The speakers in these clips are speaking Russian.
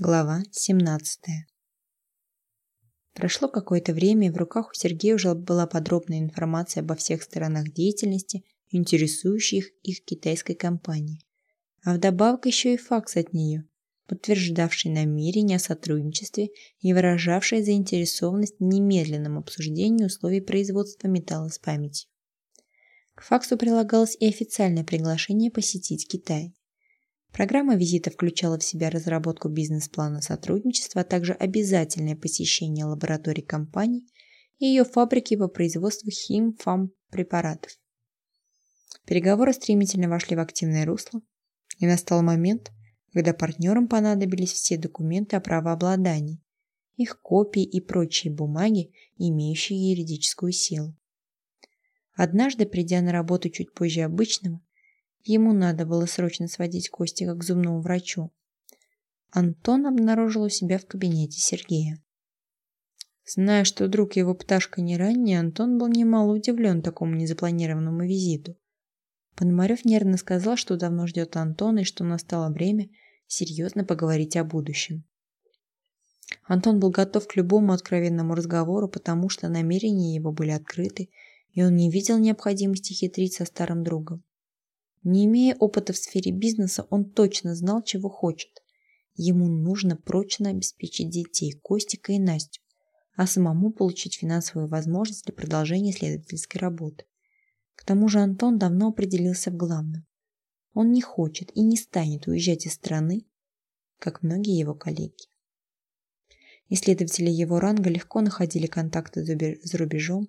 Глава 17. Прошло какое-то время, и в руках у Сергея уже была подробная информация обо всех сторонах деятельности, интересующих их китайской компании. А вдобавок еще и факс от нее, подтверждавший намерение о сотрудничестве и выражавший заинтересованность в немедленном обсуждении условий производства металла с памятью. К факсу прилагалось и официальное приглашение посетить Китай. Программа визита включала в себя разработку бизнес-плана сотрудничества, а также обязательное посещение лабораторий компании и ее фабрики по производству хим-фам-препаратов. Переговоры стремительно вошли в активное русло, и настал момент, когда партнерам понадобились все документы о правообладании, их копии и прочие бумаги, имеющие юридическую силу. Однажды, придя на работу чуть позже обычного, Ему надо было срочно сводить Костика к зубному врачу. Антон обнаружил у себя в кабинете Сергея. Зная, что друг его пташка не ранний, Антон был немало удивлен такому незапланированному визиту. Пономарев нервно сказал, что давно ждет Антона и что настало время серьезно поговорить о будущем. Антон был готов к любому откровенному разговору, потому что намерения его были открыты, и он не видел необходимости хитрить со старым другом. Не имея опыта в сфере бизнеса, он точно знал, чего хочет. Ему нужно прочно обеспечить детей, Костика и Настю, а самому получить финансовую возможность для продолжения исследовательской работы. К тому же Антон давно определился в главном. Он не хочет и не станет уезжать из страны, как многие его коллеги. Исследователи его ранга легко находили контакты за рубежом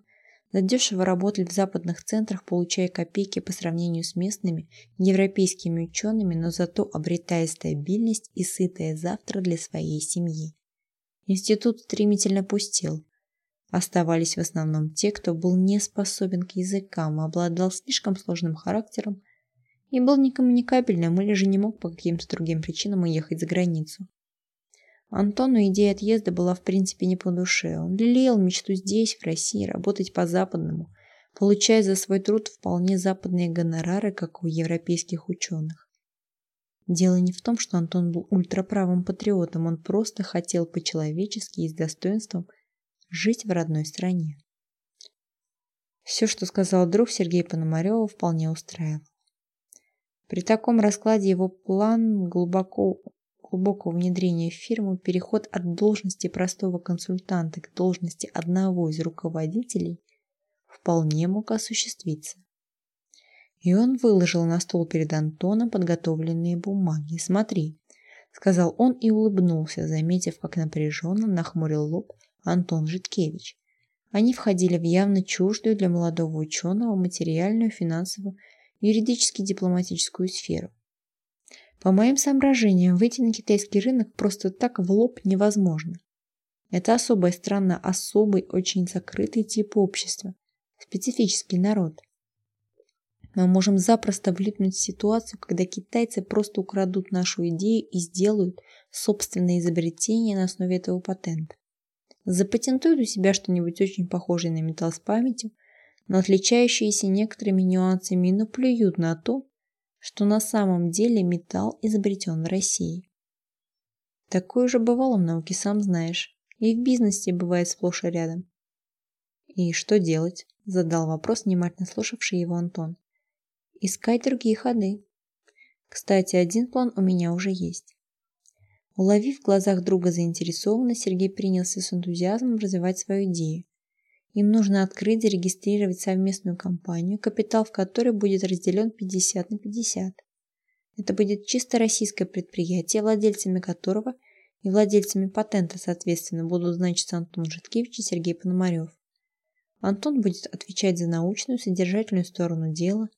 задешево работали в западных центрах, получая копейки по сравнению с местными европейскими учеными, но зато обретая стабильность и сытое завтра для своей семьи. Институт стремительно пустел. Оставались в основном те, кто был не способен к языкам, обладал слишком сложным характером и был некоммуникабельным или же не мог по каким-то другим причинам уехать за границу. Антону идея отъезда была в принципе не по душе. Он лелеял мечту здесь, в России, работать по-западному, получая за свой труд вполне западные гонорары, как у европейских ученых. Дело не в том, что Антон был ультраправым патриотом, он просто хотел по-человечески и с достоинством жить в родной стране. Все, что сказал друг Сергей Пономарева, вполне устраивал. При таком раскладе его план глубоко глубокого внедрения в фирму переход от должности простого консультанта к должности одного из руководителей вполне мог осуществиться. И он выложил на стол перед Антоном подготовленные бумаги. «Смотри», — сказал он и улыбнулся, заметив, как напряженно нахмурил лоб Антон Житкевич. Они входили в явно чуждую для молодого ученого материальную, финансовую, юридически-дипломатическую сферу. По моим соображениям, выйти на китайский рынок просто так в лоб невозможно. Это особая страна, особый, очень закрытый тип общества, специфический народ. Мы можем запросто влипнуть в ситуацию, когда китайцы просто украдут нашу идею и сделают собственное изобретение на основе этого патента. Запатентуют у себя что-нибудь очень похожее на металл с памятью, но отличающееся некоторыми нюансами и наплюют на то, что на самом деле металл изобретен в России. Такое уже бывало в науке, сам знаешь. И в бизнесе бывает сплошь и рядом. «И что делать?» – задал вопрос, внимательно слушавший его Антон. «Искать другие ходы. Кстати, один план у меня уже есть». Уловив в глазах друга заинтересованность, Сергей принялся с энтузиазмом развивать свою идею. Им нужно открыть, зарегистрировать совместную компанию, капитал в которой будет разделен 50 на 50. Это будет чисто российское предприятие, владельцами которого и владельцами патента, соответственно, будут значиться Антон Житкевич и Сергей Пономарев. Антон будет отвечать за научную, содержательную сторону дела,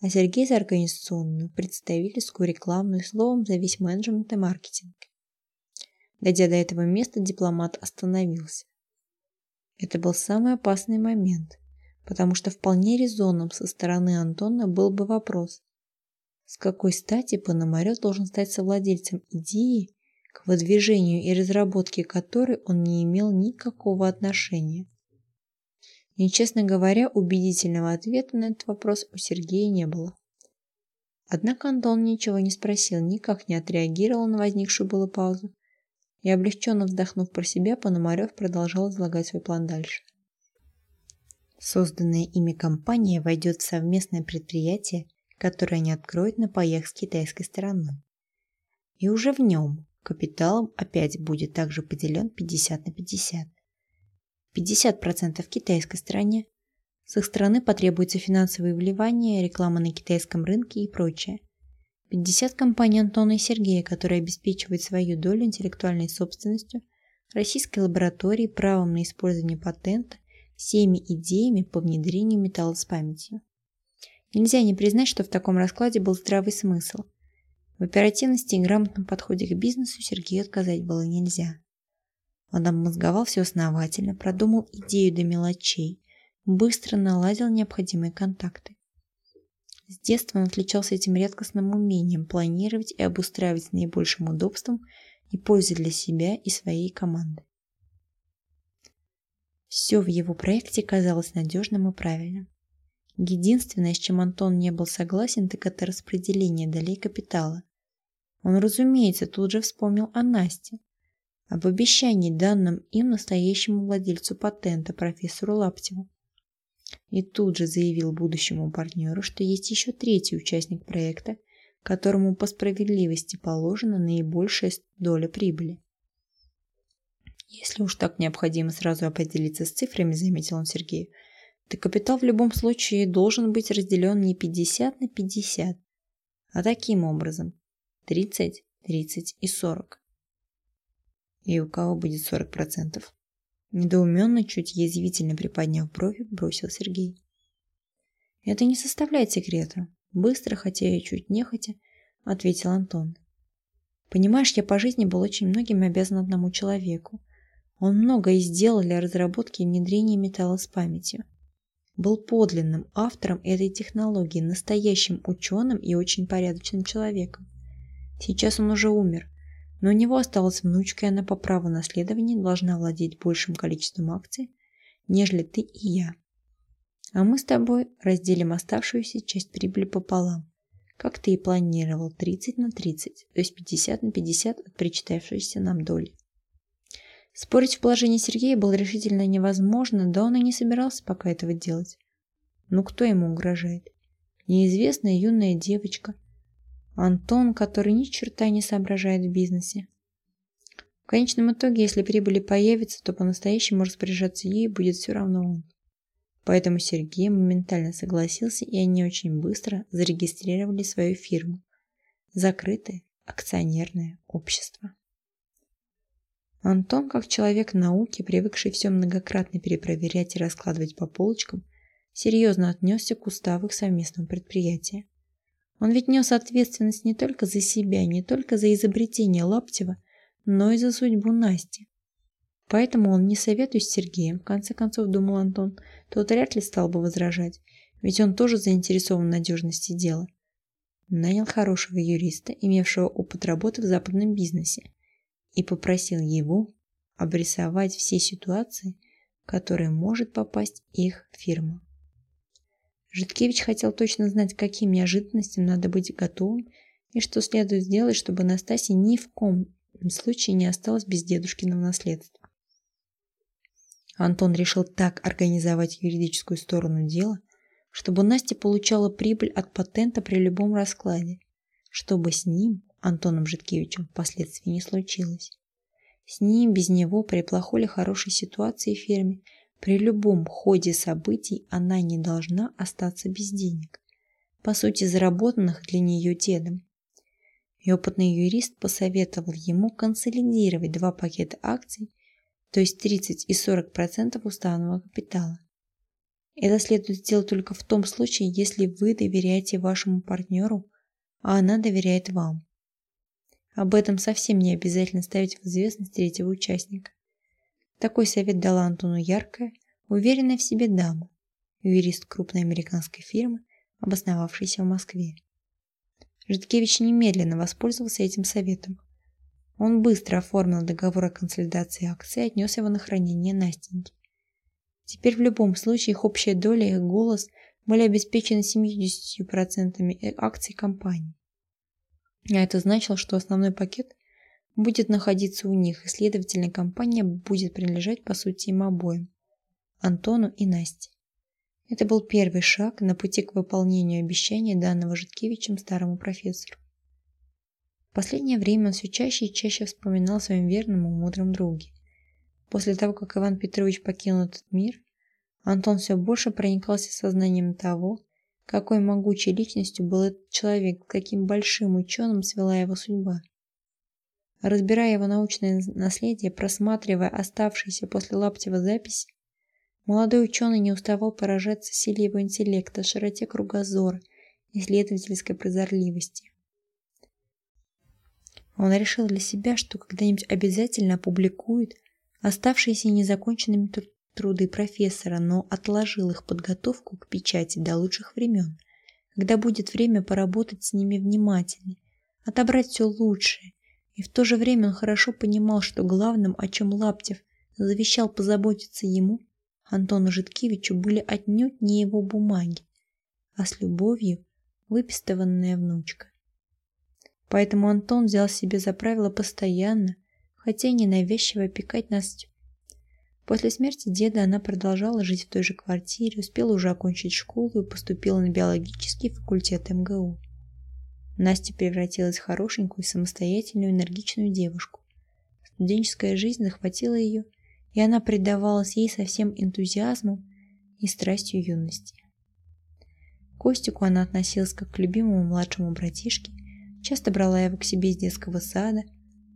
а Сергей за организационную, представительскую, рекламную, словом, за весь менеджмент и маркетинг. Дойдя до этого места, дипломат остановился. Это был самый опасный момент, потому что вполне резонным со стороны Антона был бы вопрос, с какой стати Пономарев должен стать совладельцем идеи, к выдвижению и разработке которой он не имел никакого отношения. И, честно говоря, убедительного ответа на этот вопрос у Сергея не было. Однако Антон ничего не спросил, никак не отреагировал на возникшую было паузу, И облегченно вздохнув про себя, Пономарев продолжал излагать свой план дальше. Созданная ими компания войдет в совместное предприятие, которое они откроют на паях с китайской стороной. И уже в нем капиталом опять будет также поделен 50 на 50. 50% китайской стороне. С их стороны потребуется финансовые вливания, реклама на китайском рынке и прочее. 50 компаний Антона и Сергея, которые обеспечивают свою долю интеллектуальной собственностью, российской лаборатории правом на использование патента, всеми идеями по внедрению металла с памятью. Нельзя не признать, что в таком раскладе был здравый смысл. В оперативности и грамотном подходе к бизнесу Сергею отказать было нельзя. Он обмозговал все основательно, продумал идею до мелочей, быстро наладил необходимые контакты. С детства он отличался этим редкостным умением планировать и обустраивать с наибольшим удобством и пользой для себя и своей команды. Все в его проекте казалось надежным и правильным. Единственное, с чем Антон не был согласен, так это распределение долей капитала. Он, разумеется, тут же вспомнил о Насте, об обещании, данном им настоящему владельцу патента, профессору Лаптеву. И тут же заявил будущему партнеру, что есть еще третий участник проекта, которому по справедливости положена наибольшая доля прибыли. Если уж так необходимо сразу определиться с цифрами, заметил он Сергею, то капитал в любом случае должен быть разделен не 50 на 50, а таким образом 30, 30 и 40. И у кого будет 40%? Недоуменно, чуть язвительно приподняв брови, бросил Сергей. Это не составляет секрета. Быстро, хотя и чуть нехотя, ответил Антон. Понимаешь, я по жизни был очень многим обязан одному человеку. Он многое сделал для разработки и внедрения металла с памятью. Был подлинным автором этой технологии, настоящим ученым и очень порядочным человеком. Сейчас он уже умер, но у него осталась внучка, и она по праву наследования должна владеть большим количеством акций, нежели ты и я. А мы с тобой разделим оставшуюся часть прибыли пополам, как ты и планировал, 30 на 30, то есть 50 на 50 от причитавшейся нам доли. Спорить в положении Сергея было решительно невозможно, да он и не собирался пока этого делать. Ну кто ему угрожает? Неизвестная юная девочка. Антон, который ни черта не соображает в бизнесе. В конечном итоге, если прибыли появится, то по-настоящему распоряжаться ей будет все равно он. Поэтому Сергей моментально согласился, и они очень быстро зарегистрировали свою фирму. Закрытое акционерное общество. Антон, как человек науки, привыкший все многократно перепроверять и раскладывать по полочкам, серьезно отнесся к уставу их совместного предприятия. Он ведь нес ответственность не только за себя, не только за изобретение Лаптева, но и за судьбу Насти. Поэтому он не советует с Сергеем, в конце концов, думал Антон, тот вряд ли стал бы возражать, ведь он тоже заинтересован в надежности дела. Нанял хорошего юриста, имевшего опыт работы в западном бизнесе, и попросил его обрисовать все ситуации, в которые может попасть их фирма. Житкевич хотел точно знать, каким неожиданностям надо быть готовым и что следует сделать, чтобы Настасья ни в коем случае не осталась без дедушкиного наследства. Антон решил так организовать юридическую сторону дела, чтобы Настя получала прибыль от патента при любом раскладе, чтобы с ним Антоном Житкевичем впоследствии не случилось. С ним, без него, при плохой или хорошей ситуации в фирме, при любом ходе событий она не должна остаться без денег, по сути заработанных для нее дедом. И опытный юрист посоветовал ему консолидировать два пакета акций, то есть 30 и 40% уставного капитала. Это следует сделать только в том случае, если вы доверяете вашему партнеру, а она доверяет вам. Об этом совсем не обязательно ставить в известность третьего участника. Такой совет дала Антону яркая, уверенная в себе дама, юрист крупной американской фирмы, обосновавшейся в Москве. Житкевич немедленно воспользовался этим советом. Он быстро оформил договор о консолидации акций и отнес его на хранение Настеньки. Теперь в любом случае их общая доля и их голос были обеспечены 70% акций компании. А это значило, что основной пакет будет находиться у них, и, следовательно, компания будет принадлежать, по сути, им обоим – Антону и Насте. Это был первый шаг на пути к выполнению обещания данного Житкевичем старому профессору. В последнее время он все чаще и чаще вспоминал о своем верном и мудром друге. После того, как Иван Петрович покинул этот мир, Антон все больше проникался сознанием того, какой могучей личностью был этот человек, каким большим ученым свела его судьба. Разбирая его научное наследие, просматривая оставшиеся после Лаптева записи, молодой ученый не уставал поражаться силе его интеллекта, широте кругозора, исследовательской прозорливости. Он решил для себя, что когда-нибудь обязательно опубликует оставшиеся незаконченными труды профессора, но отложил их подготовку к печати до лучших времен, когда будет время поработать с ними внимательнее, отобрать все лучшее, и в то же время он хорошо понимал, что главным, о чем Лаптев завещал позаботиться ему, Антону Житкевичу, были отнюдь не его бумаги, а с любовью выпистыванная внучка. Поэтому Антон взял себе за правило постоянно, хотя и ненавязчиво опекать Настю. После смерти деда она продолжала жить в той же квартире, успела уже окончить школу и поступила на биологический факультет МГУ. Настя превратилась в хорошенькую, самостоятельную, энергичную девушку. Студенческая жизнь захватила ее, и она предавалась ей со всем энтузиазмом и страстью юности. К Костику она относилась как к любимому младшему братишке, часто брала его к себе из детского сада,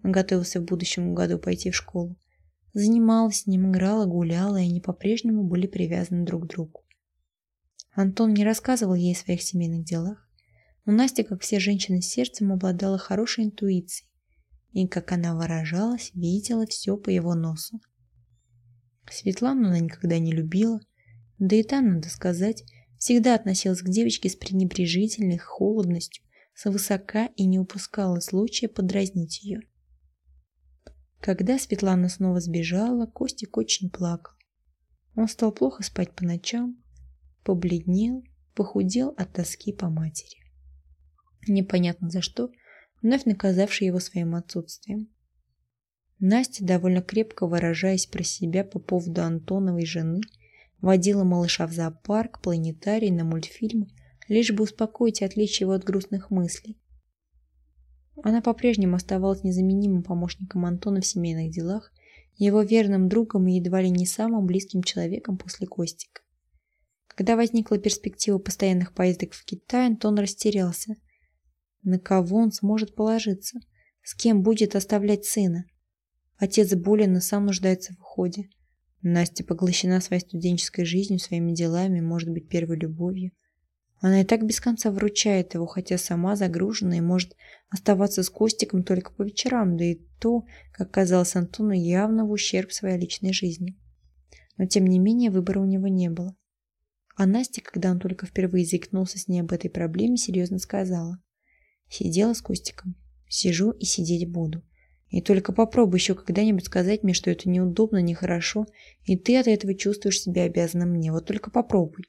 он готовился в будущем году пойти в школу, занималась с ним, играла, гуляла, и они по-прежнему были привязаны друг к другу. Антон не рассказывал ей о своих семейных делах, но Настя, как все женщины с сердцем, обладала хорошей интуицией, и, как она выражалась, видела все по его носу. Светлану она никогда не любила, да и та, надо сказать, всегда относилась к девочке с пренебрежительной холодностью, свысока и не упускала случая подразнить ее. Когда Светлана снова сбежала, Костик очень плакал. Он стал плохо спать по ночам, побледнел, похудел от тоски по матери. Непонятно за что, вновь наказавший его своим отсутствием. Настя, довольно крепко выражаясь про себя по поводу Антоновой жены, водила малыша в зоопарк, планетарий, на мультфильмы, лишь бы успокоить и отвлечь его от грустных мыслей. Она по-прежнему оставалась незаменимым помощником Антона в семейных делах, его верным другом и едва ли не самым близким человеком после Костика. Когда возникла перспектива постоянных поездок в Китай, Антон растерялся. На кого он сможет положиться? С кем будет оставлять сына? Отец болен и сам нуждается в уходе. Настя поглощена своей студенческой жизнью, своими делами, может быть, первой любовью. Она и так без конца вручает его, хотя сама загружена и может оставаться с Костиком только по вечерам, да и то, как казалось Антону, явно в ущерб своей личной жизни. Но тем не менее выбора у него не было. А Настя, когда он только впервые заикнулся с ней об этой проблеме, серьезно сказала. Сидела с Костиком. Сижу и сидеть буду. И только попробуй еще когда-нибудь сказать мне, что это неудобно, нехорошо, и ты от этого чувствуешь себя обязанным мне. Вот только попробуй.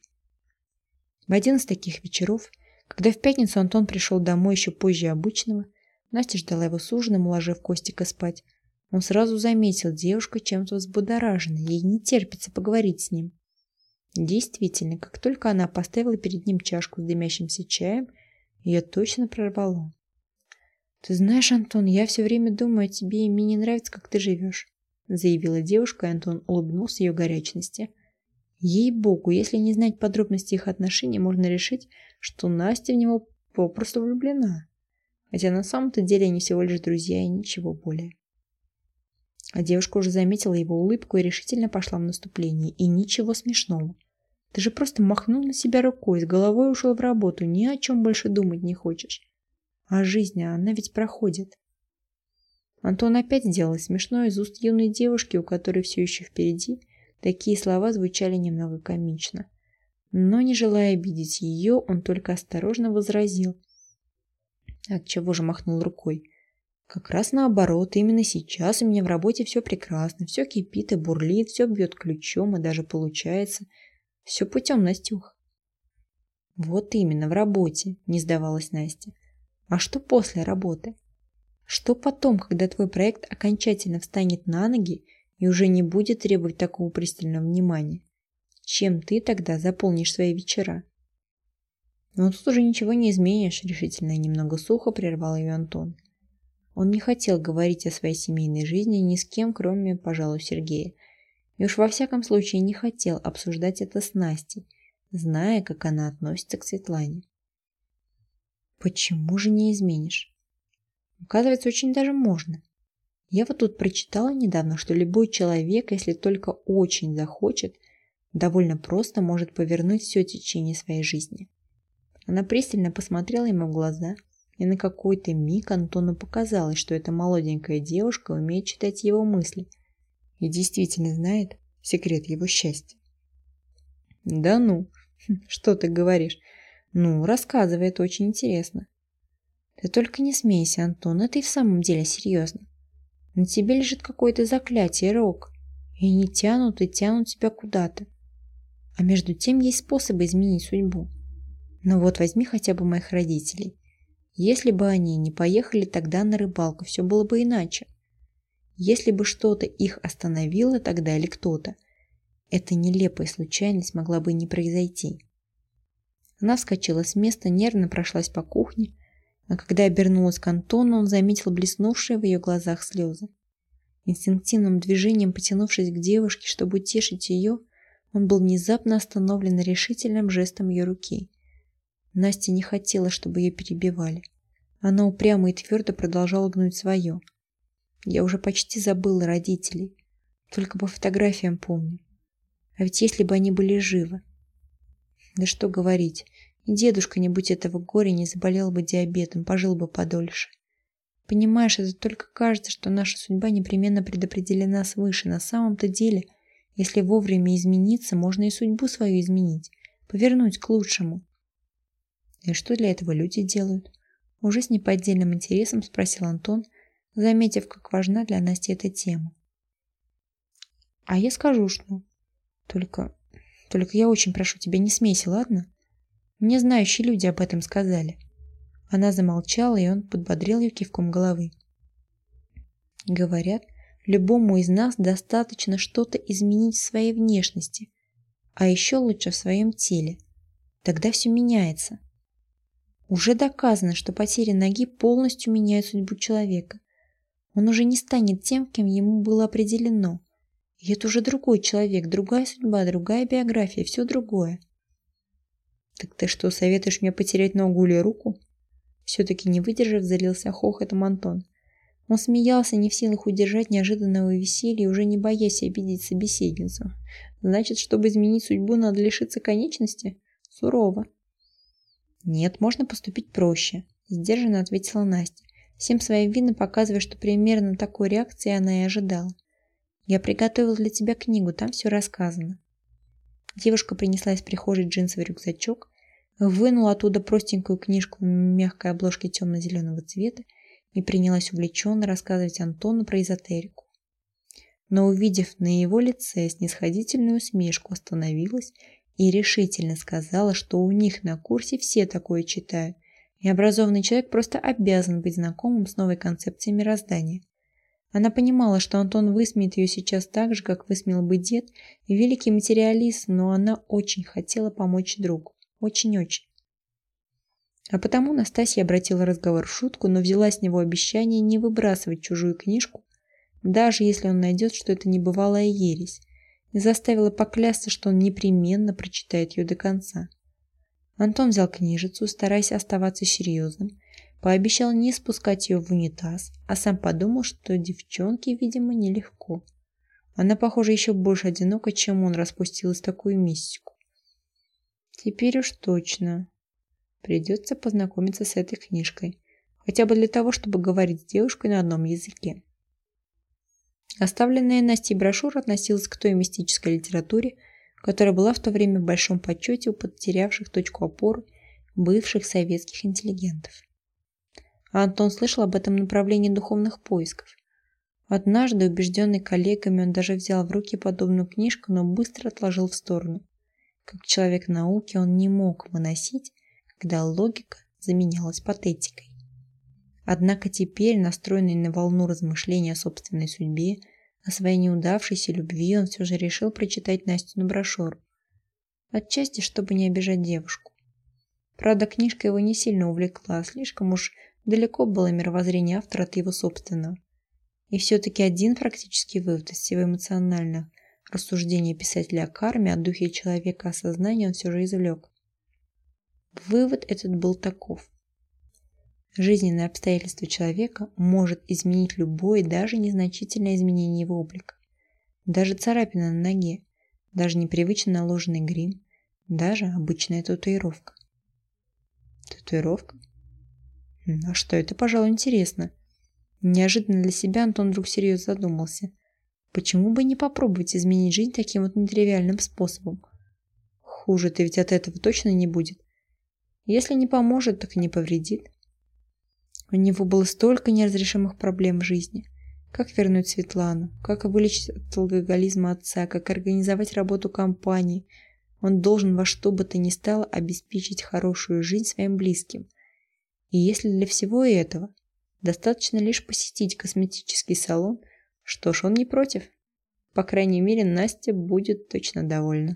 В один из таких вечеров, когда в пятницу Антон пришел домой еще позже обычного, Настя ждала его с ужином, уложив Костика спать. Он сразу заметил, девушка чем-то взбудоражена, ей не терпится поговорить с ним. Действительно, как только она поставила перед ним чашку с дымящимся чаем, ее точно прорвало. «Ты знаешь, Антон, я все время думаю о тебе, и мне не нравится, как ты живешь», заявила девушка, и Антон улыбнулся ее горячности. Ей-богу, если не знать подробности их отношений, можно решить, что Настя в него попросту влюблена. Хотя на самом-то деле они всего лишь друзья и ничего более. А девушка уже заметила его улыбку и решительно пошла в наступление. И ничего смешного. Ты же просто махнул на себя рукой, с головой ушел в работу, ни о чем больше думать не хочешь. А жизнь, она ведь проходит. Антон опять сделал смешно из уст юной девушки, у которой все еще впереди Такие слова звучали немного комично. Но, не желая обидеть ее, он только осторожно возразил. Отчего же махнул рукой. Как раз наоборот, именно сейчас у меня в работе все прекрасно, все кипит и бурлит, все бьет ключом и даже получается. Все путем, Настюх. Вот именно, в работе, не сдавалась Настя. А что после работы? Что потом, когда твой проект окончательно встанет на ноги и уже не будет требовать такого пристального внимания? Чем ты тогда заполнишь свои вечера? Но тут уже ничего не изменишь, решительно и немного сухо прервал ее Антон. Он не хотел говорить о своей семейной жизни ни с кем, кроме, пожалуй, Сергея. И уж во всяком случае не хотел обсуждать это с Настей, зная, как она относится к Светлане. Почему же не изменишь? Оказывается, очень даже можно. Я вот тут прочитала недавно, что любой человек, если только очень захочет, довольно просто может повернуть все течение своей жизни. Она пристально посмотрела ему в глаза, и на какой-то миг Антону показалось, что эта молоденькая девушка умеет читать его мысли и действительно знает секрет его счастья. «Да ну, что ты говоришь? Ну, рассказывай, это очень интересно». Ты только не смейся, Антон, это и в самом деле серьезно. На тебе лежит какое-то заклятие, Рок. И они тянут и тянут тебя куда-то. А между тем есть способы изменить судьбу. Но вот возьми хотя бы моих родителей. Если бы они не поехали тогда на рыбалку, все было бы иначе. Если бы что-то их остановило тогда или кто-то, эта нелепая случайность могла бы не произойти. Она вскочила с места, нервно прошлась по кухне, а когда обернулась к Антону, он заметил блеснувшие в ее глазах слезы. Инстинктивным движением потянувшись к девушке, чтобы утешить ее, он был внезапно остановлен решительным жестом ее руки. Настя не хотела, чтобы ее перебивали. Она упрямо и твердо продолжала гнуть свое. Я уже почти забыла родителей. Только по фотографиям помню. А ведь если бы они были живы... Да что говорить, и дедушка, не будь этого горя, не заболел бы диабетом, пожил бы подольше. Понимаешь, это только кажется, что наша судьба непременно предопределена свыше. На самом-то деле, если вовремя измениться, можно и судьбу свою изменить, повернуть к лучшему. И что для этого люди делают? Уже с неподдельным интересом спросил Антон, заметив, как важна для Насти эта тема. А я скажу, что... Только... Только я очень прошу тебя, не смейся, ладно? Мне знающие люди об этом сказали. Она замолчала, и он подбодрил ее кивком головы. Говорят, любому из нас достаточно что-то изменить в своей внешности, а еще лучше в своем теле. Тогда все меняется. Уже доказано, что потеря ноги полностью меняет судьбу человека. Он уже не станет тем, кем ему было определено. И это уже другой человек, другая судьба, другая биография, все другое. «Так ты что, советуешь мне потерять ногу или руку?» Все-таки не выдержав, залился хохотом Антон. Он смеялся, не в силах удержать неожиданного веселья, уже не боясь обидеть собеседницу. «Значит, чтобы изменить судьбу, надо лишиться конечности? Сурово». «Нет, можно поступить проще», – сдержанно ответила Настя, всем своим видом показывая, что примерно такой реакции она и ожидала. «Я приготовила для тебя книгу, там все рассказано». Девушка принесла из прихожей джинсовый рюкзачок, вынула оттуда простенькую книжку в мягкой обложке темно-зеленого цвета и принялась увлеченно рассказывать Антону про эзотерику. Но увидев на его лице снисходительную усмешку, остановилась и решительно сказала, что у них на курсе все такое читают, и образованный человек просто обязан быть знакомым с новой концепцией мироздания. Она понимала, что Антон высмеет ее сейчас так же, как высмеял бы дед и великий материалист, но она очень хотела помочь другу. Очень-очень. А потому Настасья обратила разговор в шутку, но взяла с него обещание не выбрасывать чужую книжку, даже если он найдет, что это небывалая ересь, и заставила поклясться, что он непременно прочитает ее до конца. Антон взял книжицу, стараясь оставаться серьезным, Пообещал не спускать ее в унитаз, а сам подумал, что девчонке, видимо, нелегко. Она, похоже, еще больше одинока, чем он распустилась такую мистику. Теперь уж точно придется познакомиться с этой книжкой, хотя бы для того, чтобы говорить с девушкой на одном языке. Оставленная Настей брошюра относилась к той мистической литературе, которая была в то время в большом почете у потерявших точку опоры бывших советских интеллигентов. Антон слышал об этом направлении духовных поисков. Однажды, убежденный коллегами, он даже взял в руки подобную книжку, но быстро отложил в сторону. Как человек науки он не мог выносить, когда логика заменялась патетикой. Однако теперь, настроенный на волну размышления о собственной судьбе, о своей неудавшейся любви, он все же решил прочитать Настю на брошюру. Отчасти, чтобы не обижать девушку. Правда, книжка его не сильно увлекла, слишком уж далеко было мировоззрение автора от его собственного. И все-таки один практический вывод из всего эмоционального рассуждения писателя о карме, о духе человека, о сознании он все же извлек. Вывод этот был таков. Жизненные обстоятельства человека может изменить любое, даже незначительное изменение его облика. Даже царапина на ноге, даже непривычно наложенный грим, даже обычная татуировка. Татуировка? А что это, пожалуй, интересно. Неожиданно для себя Антон вдруг серьезно задумался. Почему бы не попробовать изменить жизнь таким вот нетривиальным способом? Хуже-то ведь от этого точно не будет. Если не поможет, так и не повредит. У него было столько неразрешимых проблем в жизни. Как вернуть Светлану, как вылечить от алкоголизма отца, как организовать работу компании. Он должен во что бы то ни стало обеспечить хорошую жизнь своим близким. И если для всего этого достаточно лишь посетить косметический салон, что ж, он не против. По крайней мере, Настя будет точно довольна.